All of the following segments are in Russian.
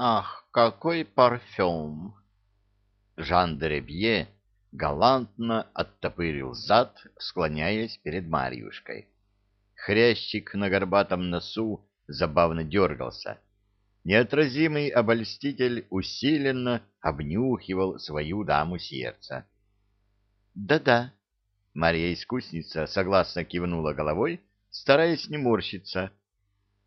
Ах, какой парфюм! Жан де галантно оттопырил зад, склоняясь перед Марьюшкой. Хрящик на горбатом носу забавно дергался. Неотразимый обольститель усиленно обнюхивал свою даму сердца. «Да-да», — Марья-искусница согласно кивнула головой, стараясь не морщиться.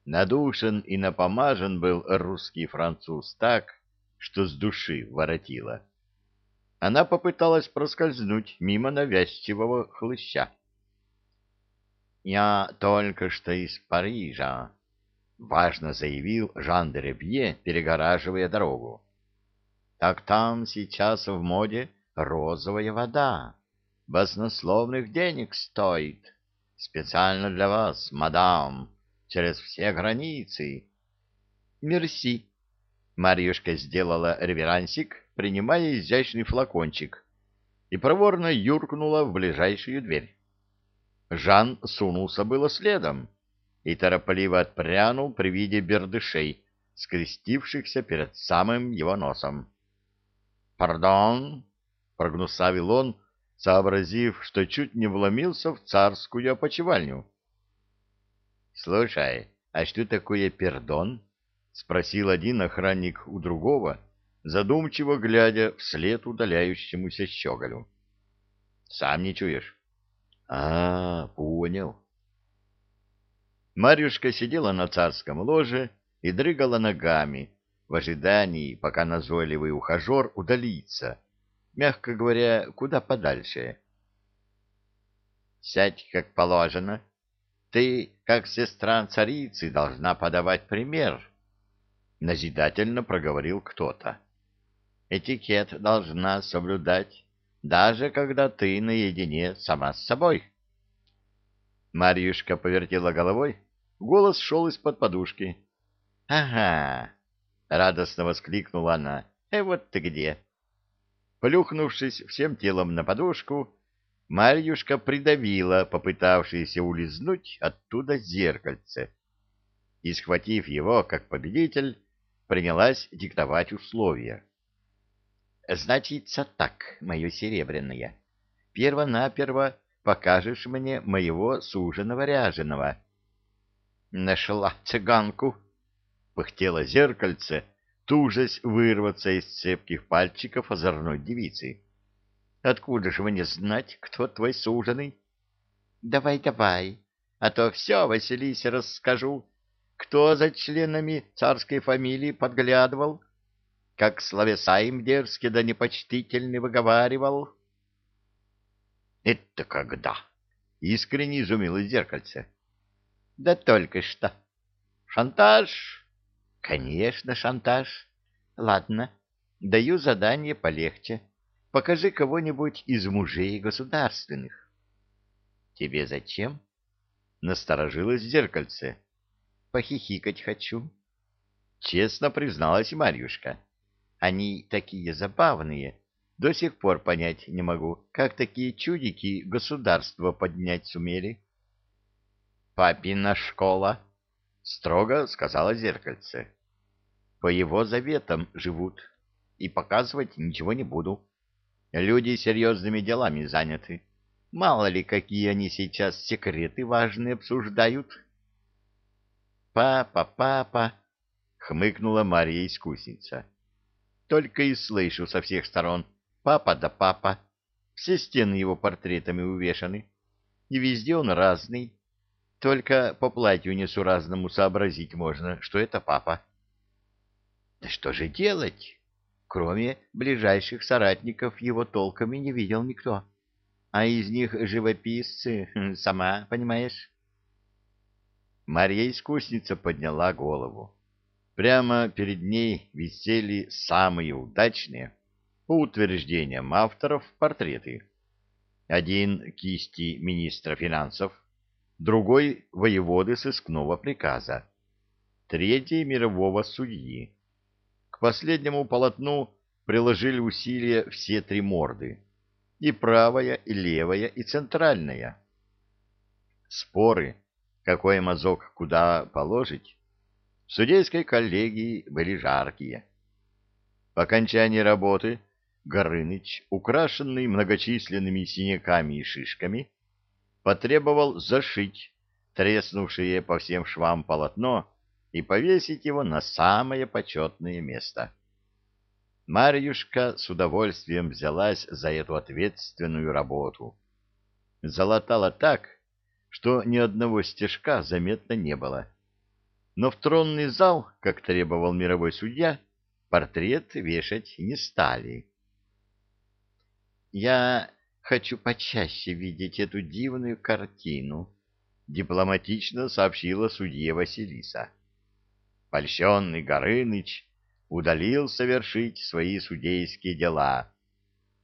Надушен и напомажен был русский француз так, что с души воротило она попыталась проскользнуть мимо навязчивого хлыща. «Я только что из Парижа», — важно заявил Жан де Ребье, перегораживая дорогу. «Так там сейчас в моде розовая вода. Баснословных денег стоит. Специально для вас, мадам, через все границы». «Мерси», — Марьюшка сделала реверансик, принимая изящный флакончик, и проворно юркнула в ближайшую дверь. Жан сунулся было следом и торопливо отпрянул при виде бердышей, скрестившихся перед самым его носом. «Пардон!» — прогнусавил он, сообразив, что чуть не вломился в царскую опочивальню. «Слушай, а что такое пердон?» — спросил один охранник у другого, — задумчиво глядя вслед удаляющемуся щеголю. — Сам не чуешь? — А, понял. Марьюшка сидела на царском ложе и дрыгала ногами в ожидании, пока назойливый ухажер удалится, мягко говоря, куда подальше. — Сядь, как положено. Ты, как сестра царицы, должна подавать пример. — назидательно проговорил кто-то этикет должна соблюдать, даже когда ты наедине сама с собой. Марьюшка повертела головой, голос шел из-под подушки. — Ага! — радостно воскликнула она. — Э, вот ты где! Плюхнувшись всем телом на подушку, Марьюшка придавила попытавшееся улизнуть оттуда зеркальце и, схватив его как победитель, принялась диктовать условия. Значится так, мое серебряное. Перво-наперво покажешь мне моего суженого ряженого. Нашла цыганку. Пыхтело зеркальце, тужась вырваться из цепких пальчиков озорной девицы. Откуда же мне знать, кто твой суженый? Давай, давай, а то все Василисе расскажу. Кто за членами царской фамилии подглядывал? как словеса им дерзки да непочтительно выговаривал. — Это когда? — искренне изумилось зеркальце. — Да только что. — Шантаж? — Конечно, шантаж. Ладно, даю задание полегче. Покажи кого-нибудь из мужей государственных. — Тебе зачем? — насторожилось зеркальце. — Похихикать хочу. Честно призналась Марьюшка. — они такие забавные. До сих пор понять не могу, как такие чудики государство поднять сумели. «Папина школа», — строго сказала зеркальце. «По его заветам живут, и показывать ничего не буду. Люди серьезными делами заняты. Мало ли, какие они сейчас секреты важные обсуждают». «Папа, папа», — хмыкнула Марья-искусница. Только и слышу со всех сторон «папа да папа». Все стены его портретами увешаны. И везде он разный. Только по платью несуразному сообразить можно, что это папа. Да что же делать? Кроме ближайших соратников его толком и не видел никто. А из них живописцы, хм, сама понимаешь. Марья-искусница подняла голову. Прямо перед ней висели самые удачные, по утверждениям авторов, портреты. Один кисти министра финансов, другой — воеводы сыскного приказа, третий — мирового судьи. Последнему полотну приложили усилия все три морды — и правая, и левая, и центральная. Споры, какой мазок куда положить, в судейской коллегии были жаркие. По окончании работы Горыныч, украшенный многочисленными синяками и шишками, потребовал зашить треснувшее по всем швам полотно и повесить его на самое почетное место. Марьюшка с удовольствием взялась за эту ответственную работу. Залатала так, что ни одного стежка заметно не было. Но в тронный зал, как требовал мировой судья, портрет вешать не стали. «Я хочу почаще видеть эту дивную картину», — дипломатично сообщила судье Василиса. Польщенный Горыныч удалил совершить свои судейские дела,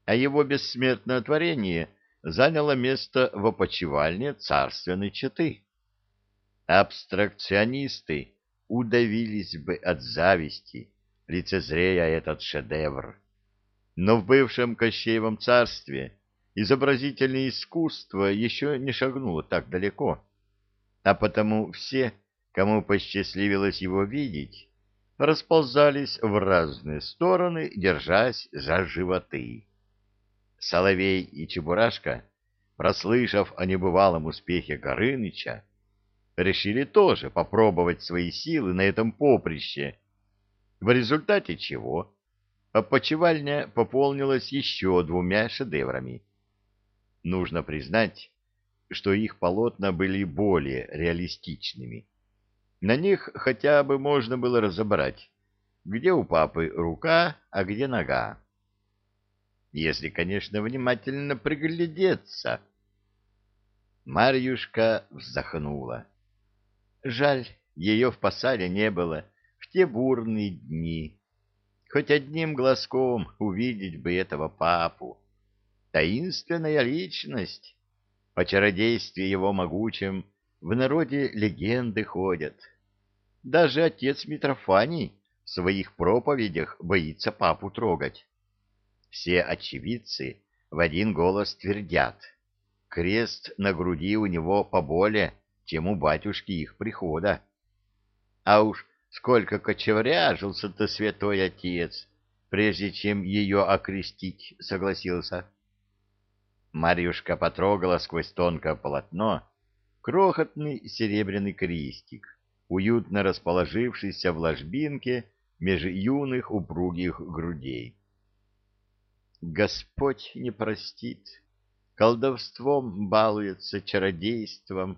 а его бессмертное творение заняло место в опочивальне царственной четы. Абстракционисты удавились бы от зависти, лицезрея этот шедевр. Но в бывшем Кощеевом царстве изобразительное искусство еще не шагнуло так далеко, а потому все, кому посчастливилось его видеть, расползались в разные стороны, держась за животы. Соловей и Чебурашка, прослышав о небывалом успехе Горыныча, решили тоже попробовать свои силы на этом поприще, в результате чего опочивальня пополнилась еще двумя шедеврами. Нужно признать, что их полотна были более реалистичными. На них хотя бы можно было разобрать, где у папы рука, а где нога. Если, конечно, внимательно приглядеться. Марьюшка вздохнула. Жаль, ее в посаде не было в те бурные дни. Хоть одним глазком увидеть бы этого папу. Таинственная личность. По чародействе его могучим в народе легенды ходят. Даже отец Митрофаний в своих проповедях боится папу трогать. Все очевидцы в один голос твердят. Крест на груди у него поболее, чем у батюшки их прихода. А уж сколько кочевряжился-то святой отец, прежде чем ее окрестить согласился. Марьюшка потрогала сквозь тонкое полотно крохотный серебряный крестик, уютно расположившийся в ложбинке меж юных упругих грудей. Господь не простит, колдовством балуется, чародейством.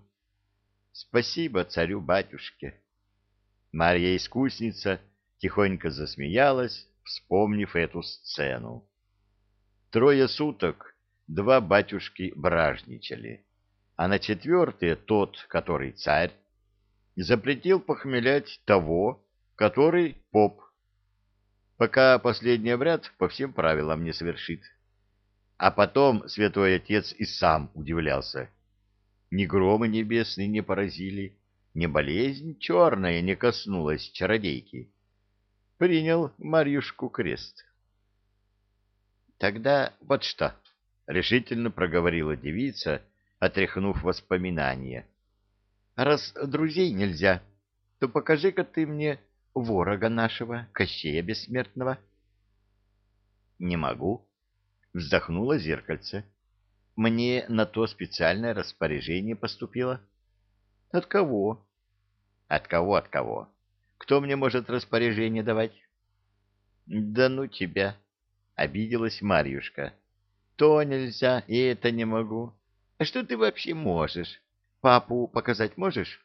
Спасибо царю-батюшке. Марья-искусница тихонько засмеялась, вспомнив эту сцену. Трое суток два батюшки бражничали, а на четвертый тот, который царь, запретил похмелять того, который поп, пока последний обряд по всем правилам не совершит. А потом святой отец и сам удивлялся. Ни громы небесные не поразили, ни болезнь черная не коснулась чародейки. Принял Марьюшку крест. Тогда вот что, — решительно проговорила девица, отряхнув воспоминания. Раз друзей нельзя, то покажи-ка ты мне ворога нашего, Кощея Бессмертного. — Не могу, — вздохнуло зеркальце. — Мне на то специальное распоряжение поступило. — От кого? — От кого, от кого? Кто мне может распоряжение давать? — Да ну тебя! — обиделась Марьюшка. — То нельзя, и это не могу. А что ты вообще можешь? Папу показать можешь?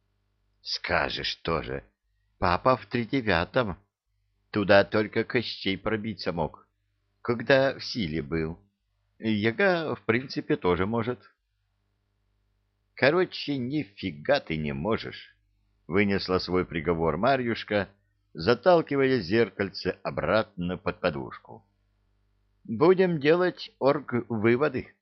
— Скажешь тоже. Папа в тридевятом. Туда только Кощей пробиться мог, когда в силе был. Яга, в принципе, тоже может. Короче, нифига ты не можешь, — вынесла свой приговор Марьюшка, заталкивая зеркальце обратно под подушку. Будем делать орг-выводы.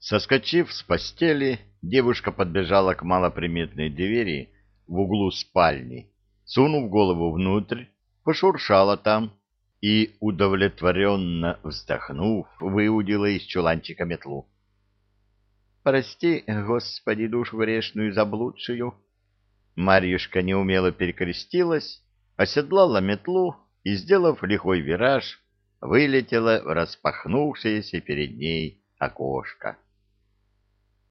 Соскочив с постели, девушка подбежала к малоприметной двери в углу спальни сунув голову внутрь, пошуршала там и, удовлетворенно вздохнув, выудила из чуланчика метлу. — Прости, Господи, душу грешную заблудшую. Марьюшка неумело перекрестилась, оседлала метлу и, сделав лихой вираж, вылетела в распахнувшееся перед ней окошко.